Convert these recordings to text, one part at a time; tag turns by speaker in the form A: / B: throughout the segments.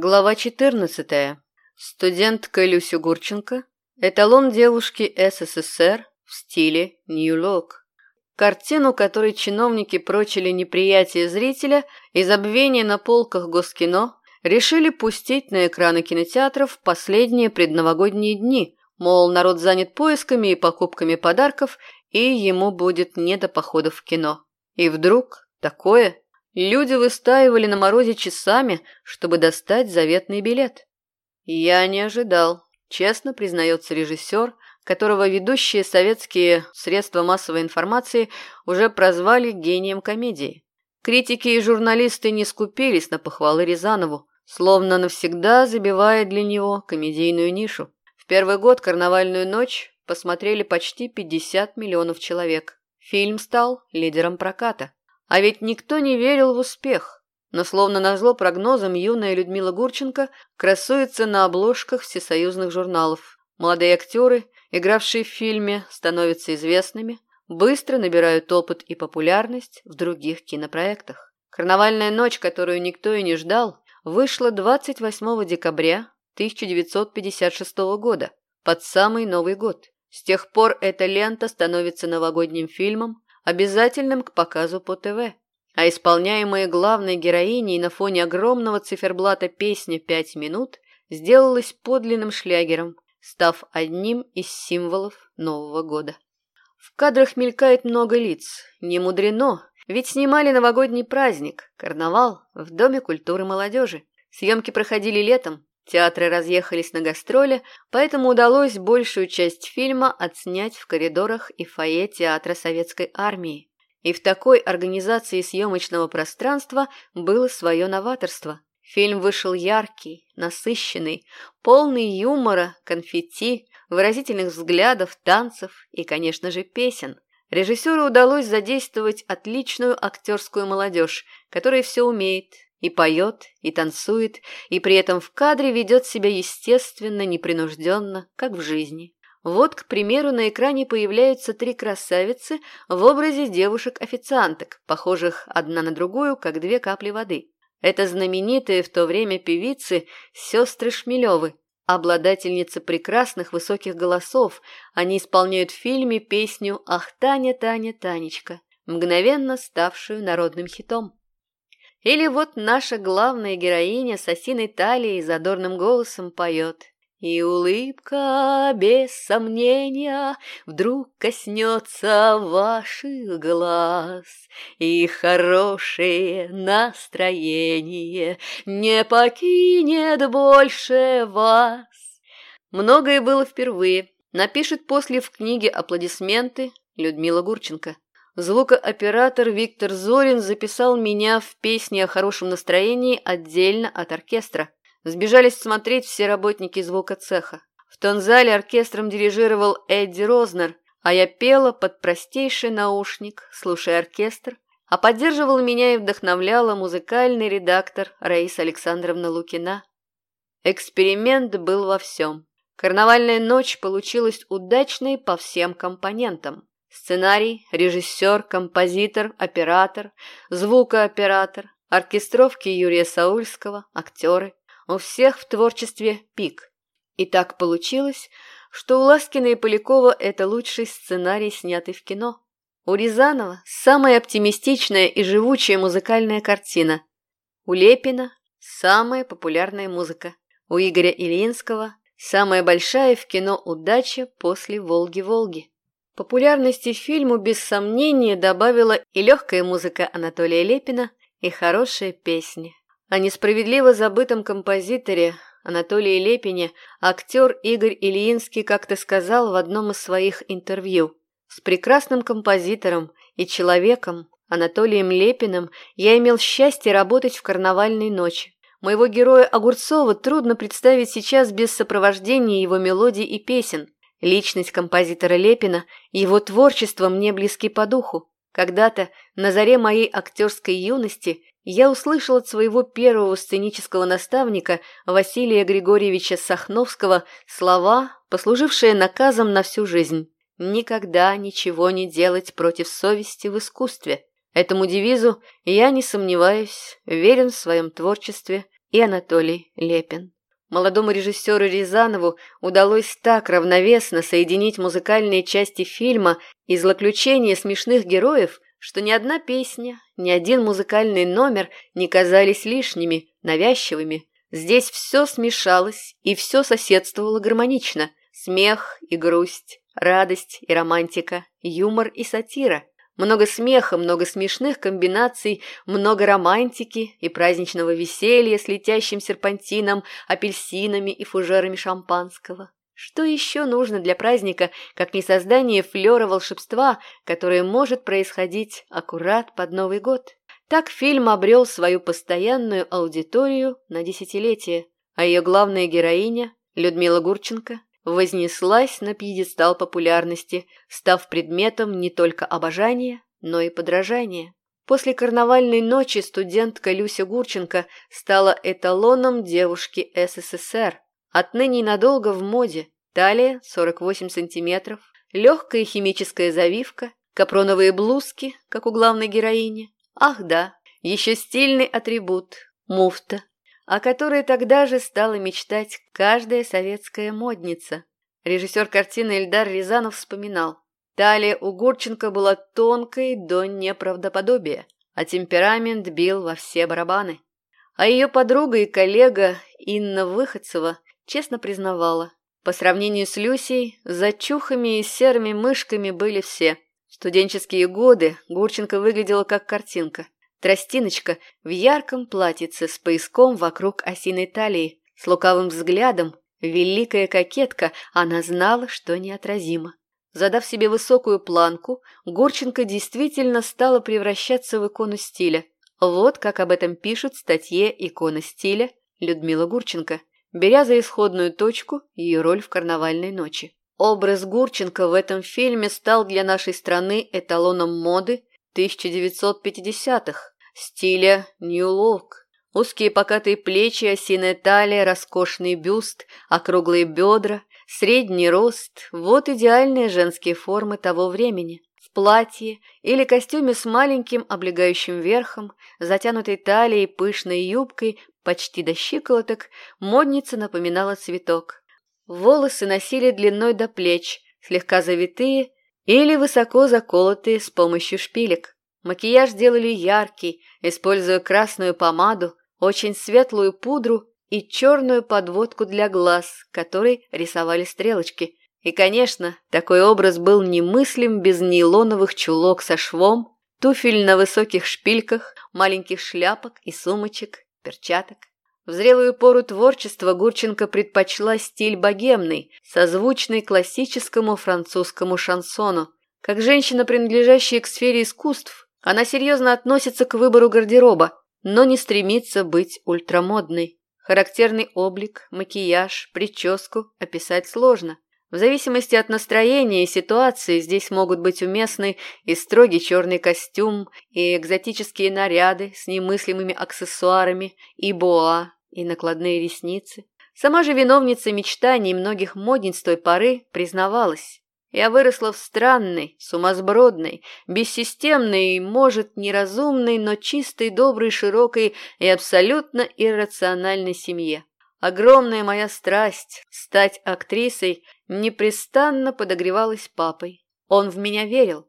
A: Глава 14. Студентка Люся Гурченко. Эталон девушки СССР в стиле Нью-Лок. Картину, которой чиновники прочили неприятие зрителя и забвение на полках Госкино, решили пустить на экраны кинотеатров в последние предновогодние дни, мол, народ занят поисками и покупками подарков, и ему будет не до походов в кино. И вдруг такое – Люди выстаивали на морозе часами, чтобы достать заветный билет. Я не ожидал, честно признается режиссер, которого ведущие советские средства массовой информации уже прозвали гением комедии. Критики и журналисты не скупились на похвалы Рязанову, словно навсегда забивая для него комедийную нишу. В первый год «Карнавальную ночь» посмотрели почти 50 миллионов человек. Фильм стал лидером проката. А ведь никто не верил в успех. Но словно назло прогнозам юная Людмила Гурченко красуется на обложках всесоюзных журналов. Молодые актеры, игравшие в фильме, становятся известными, быстро набирают опыт и популярность в других кинопроектах. «Карнавальная ночь», которую никто и не ждал, вышла 28 декабря 1956 года, под самый Новый год. С тех пор эта лента становится новогодним фильмом, обязательным к показу по ТВ. А исполняемая главной героиней на фоне огромного циферблата песня «Пять минут» сделалась подлинным шлягером, став одним из символов Нового года. В кадрах мелькает много лиц. Не мудрено, ведь снимали новогодний праздник, карнавал, в Доме культуры молодежи. Съемки проходили летом, Театры разъехались на гастроли, поэтому удалось большую часть фильма отснять в коридорах и фойе Театра Советской Армии. И в такой организации съемочного пространства было свое новаторство. Фильм вышел яркий, насыщенный, полный юмора, конфетти, выразительных взглядов, танцев и, конечно же, песен. Режиссеру удалось задействовать отличную актерскую молодежь, которая все умеет, и поет, и танцует, и при этом в кадре ведет себя естественно, непринужденно, как в жизни. Вот, к примеру, на экране появляются три красавицы в образе девушек-официанток, похожих одна на другую, как две капли воды. Это знаменитые в то время певицы сестры Шмелевы, обладательницы прекрасных высоких голосов. Они исполняют в фильме песню «Ах, Таня, Таня, Танечка», мгновенно ставшую народным хитом. Или вот наша главная героиня с осиной талией задорным голосом поет. И улыбка, без сомнения, вдруг коснется ваших глаз, И хорошее настроение не покинет больше вас. Многое было впервые. Напишет после в книге аплодисменты Людмила Гурченко. Звукооператор Виктор Зорин записал меня в песне о хорошем настроении отдельно от оркестра. Сбежались смотреть все работники звукоцеха. В тонзале оркестром дирижировал Эдди Рознер, а я пела под простейший наушник, слушая оркестр, а поддерживал меня и вдохновляла музыкальный редактор Раиса Александровна Лукина. Эксперимент был во всем. Карнавальная ночь получилась удачной по всем компонентам. Сценарий, режиссер, композитор, оператор, звукооператор, оркестровки Юрия Саульского, актеры. У всех в творчестве пик. И так получилось, что у Ласкина и Полякова это лучший сценарий, снятый в кино. У Рязанова самая оптимистичная и живучая музыкальная картина. У Лепина самая популярная музыка. У Игоря Ильинского самая большая в кино удача после «Волги-Волги». Популярности фильму без сомнения добавила и легкая музыка Анатолия Лепина, и хорошие песни. О несправедливо забытом композиторе Анатолии Лепине актер Игорь Ильинский как-то сказал в одном из своих интервью. «С прекрасным композитором и человеком Анатолием Лепиным я имел счастье работать в карнавальной ночи. Моего героя Огурцова трудно представить сейчас без сопровождения его мелодий и песен. Личность композитора Лепина, его творчество мне близки по духу. Когда-то, на заре моей актерской юности, я услышал от своего первого сценического наставника Василия Григорьевича Сахновского слова, послужившие наказом на всю жизнь. «Никогда ничего не делать против совести в искусстве». Этому девизу я не сомневаюсь, верен в своем творчестве и Анатолий Лепин. Молодому режиссеру Рязанову удалось так равновесно соединить музыкальные части фильма и злоключения смешных героев, что ни одна песня, ни один музыкальный номер не казались лишними, навязчивыми. Здесь все смешалось и все соседствовало гармонично. Смех и грусть, радость и романтика, юмор и сатира. Много смеха, много смешных комбинаций, много романтики и праздничного веселья с летящим серпантином, апельсинами и фужерами шампанского. Что еще нужно для праздника, как не создание флера волшебства, которое может происходить аккурат под Новый год? Так фильм обрел свою постоянную аудиторию на десятилетие, а ее главная героиня, Людмила Гурченко, вознеслась на пьедестал популярности, став предметом не только обожания, но и подражания. После карнавальной ночи студентка Люся Гурченко стала эталоном девушки СССР. Отныне надолго в моде. Талия 48 сантиметров, легкая химическая завивка, капроновые блузки, как у главной героини. Ах да, еще стильный атрибут – муфта о которой тогда же стала мечтать каждая советская модница. Режиссер картины Эльдар Рязанов вспоминал. Талия у Гурченко была тонкой до неправдоподобия, а темперамент бил во все барабаны. А ее подруга и коллега Инна Выходцева честно признавала, по сравнению с Люсей, за чухами и серыми мышками были все. В студенческие годы Гурченко выглядела как картинка – Тростиночка в ярком платьице с пояском вокруг осиной талии, с лукавым взглядом, великая кокетка, она знала, что неотразима. Задав себе высокую планку, Гурченко действительно стала превращаться в икону стиля. Вот как об этом пишут в статье «Икона стиля» Людмила Гурченко, беря за исходную точку ее роль в карнавальной ночи. Образ Гурченко в этом фильме стал для нашей страны эталоном моды 1950-х, стиля нью-лук. Узкие покатые плечи, осиная талия, роскошный бюст, округлые бедра, средний рост – вот идеальные женские формы того времени. В платье или костюме с маленьким облегающим верхом, затянутой талией, пышной юбкой, почти до щиколоток, модница напоминала цветок. Волосы носили длиной до плеч, слегка завитые или высоко заколотые с помощью шпилек. Макияж делали яркий, используя красную помаду, очень светлую пудру и черную подводку для глаз, которой рисовали стрелочки. И, конечно, такой образ был немыслим без нейлоновых чулок со швом, туфель на высоких шпильках, маленьких шляпок и сумочек, перчаток. В зрелую пору творчества Гурченко предпочла стиль богемный, созвучный классическому французскому шансону. Как женщина, принадлежащая к сфере искусств, она серьезно относится к выбору гардероба, но не стремится быть ультрамодной. Характерный облик, макияж, прическу описать сложно. В зависимости от настроения и ситуации здесь могут быть уместны и строгий черный костюм, и экзотические наряды с немыслимыми аксессуарами, и боа, и накладные ресницы. Сама же виновница мечтаний многих модниц той поры признавалась. Я выросла в странной, сумасбродной, бессистемной, может, неразумной, но чистой, доброй, широкой и абсолютно иррациональной семье. Огромная моя страсть стать актрисой непрестанно подогревалась папой. Он в меня верил.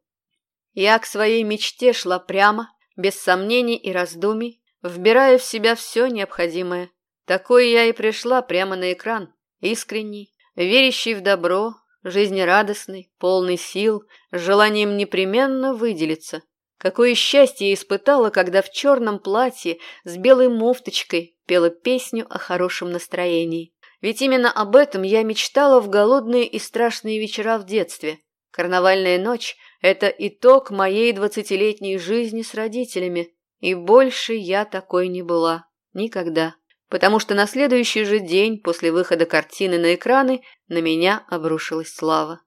A: Я к своей мечте шла прямо, без сомнений и раздумий, вбирая в себя все необходимое. Такой я и пришла прямо на экран, искренний, верящий в добро, жизнерадостный, полный сил, с желанием непременно выделиться. Какое счастье я испытала, когда в черном платье с белой муфточкой пела песню о хорошем настроении. Ведь именно об этом я мечтала в голодные и страшные вечера в детстве. Карнавальная ночь – это итог моей двадцатилетней жизни с родителями, и больше я такой не была. Никогда. Потому что на следующий же день после выхода картины на экраны на меня обрушилась слава.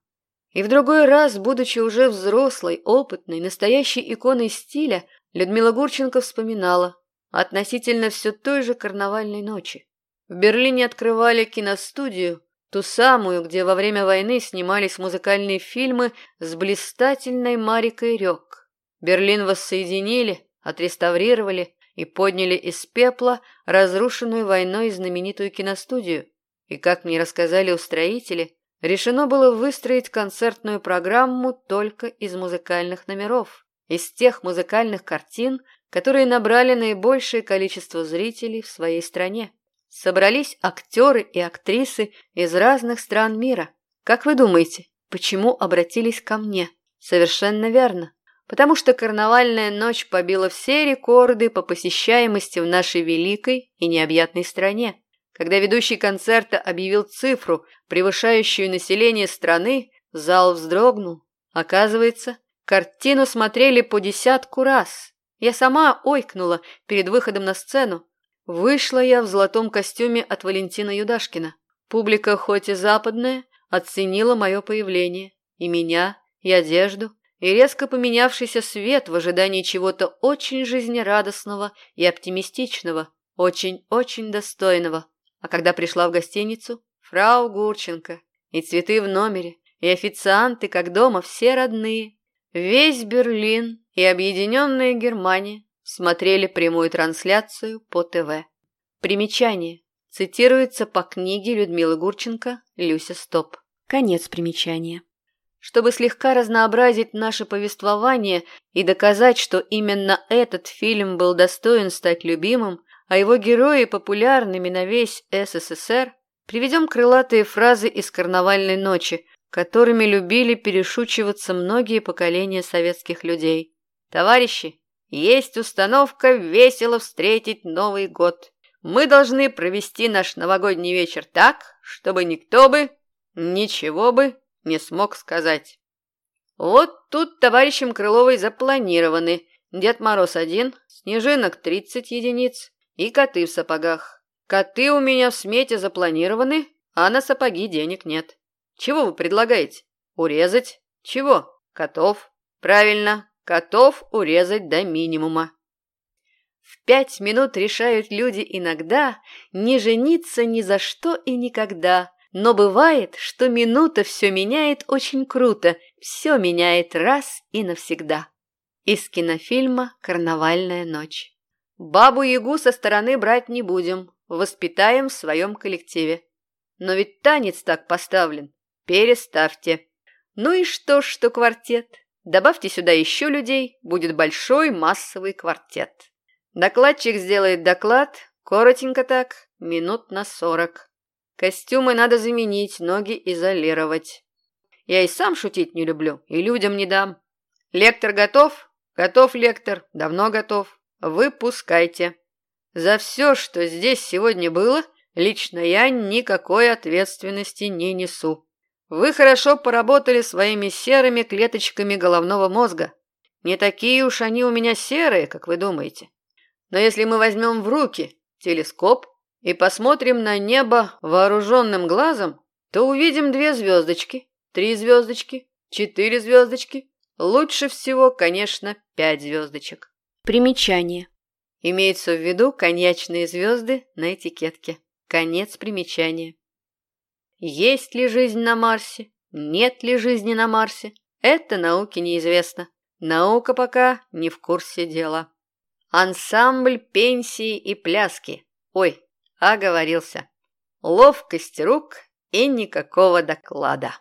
A: И в другой раз, будучи уже взрослой, опытной, настоящей иконой стиля, Людмила Гурченко вспоминала относительно все той же карнавальной ночи. В Берлине открывали киностудию, ту самую, где во время войны снимались музыкальные фильмы с блистательной Марикой Рёк. Берлин воссоединили, отреставрировали, и подняли из пепла разрушенную войной знаменитую киностудию. И, как мне рассказали устроители, решено было выстроить концертную программу только из музыкальных номеров, из тех музыкальных картин, которые набрали наибольшее количество зрителей в своей стране. Собрались актеры и актрисы из разных стран мира. Как вы думаете, почему обратились ко мне? Совершенно верно. Потому что карнавальная ночь побила все рекорды по посещаемости в нашей великой и необъятной стране. Когда ведущий концерта объявил цифру, превышающую население страны, зал вздрогнул. Оказывается, картину смотрели по десятку раз. Я сама ойкнула перед выходом на сцену. Вышла я в золотом костюме от Валентина Юдашкина. Публика, хоть и западная, оценила мое появление. И меня, и одежду, и резко поменявшийся свет в ожидании чего-то очень жизнерадостного и оптимистичного, очень-очень достойного. А когда пришла в гостиницу, фрау Гурченко, и цветы в номере, и официанты, как дома, все родные. Весь Берлин и объединенная Германия Смотрели прямую трансляцию по ТВ. Примечание. Цитируется по книге Людмилы Гурченко «Люся Стоп». Конец примечания. Чтобы слегка разнообразить наше повествование и доказать, что именно этот фильм был достоин стать любимым, а его герои популярными на весь СССР, приведем крылатые фразы из «Карнавальной ночи», которыми любили перешучиваться многие поколения советских людей. Товарищи, есть установка весело встретить Новый год. Мы должны провести наш новогодний вечер так, чтобы никто бы, ничего бы не смог сказать. Вот тут товарищем Крыловой запланированы Дед Мороз один, снежинок тридцать единиц и коты в сапогах. Коты у меня в смете запланированы, а на сапоги денег нет. Чего вы предлагаете? Урезать? Чего? Котов? Правильно, Котов урезать до минимума. В пять минут решают люди иногда не жениться ни за что и никогда. Но бывает, что минута все меняет очень круто, все меняет раз и навсегда. Из кинофильма «Карнавальная ночь». Бабу-ягу со стороны брать не будем, воспитаем в своем коллективе. Но ведь танец так поставлен. Переставьте. Ну и что, что квартет? Добавьте сюда еще людей, будет большой массовый квартет. Докладчик сделает доклад, коротенько так, минут на сорок. Костюмы надо заменить, ноги изолировать. Я и сам шутить не люблю, и людям не дам. Лектор готов? Готов, лектор, давно готов. Выпускайте. За все, что здесь сегодня было, лично я никакой ответственности не несу. Вы хорошо поработали своими серыми клеточками головного мозга. Не такие уж они у меня серые, как вы думаете. Но если мы возьмем в руки телескоп и посмотрим на небо вооруженным глазом, то увидим две звездочки, три звездочки, четыре звездочки. Лучше всего, конечно, пять звездочек. Примечание. Имеется в виду коньячные звезды на этикетке. Конец примечания. Есть ли жизнь на Марсе? Нет ли жизни на Марсе? Это науке неизвестно. Наука пока не в курсе дела. Ансамбль пенсии и пляски. Ой, оговорился. Ловкость рук и никакого доклада.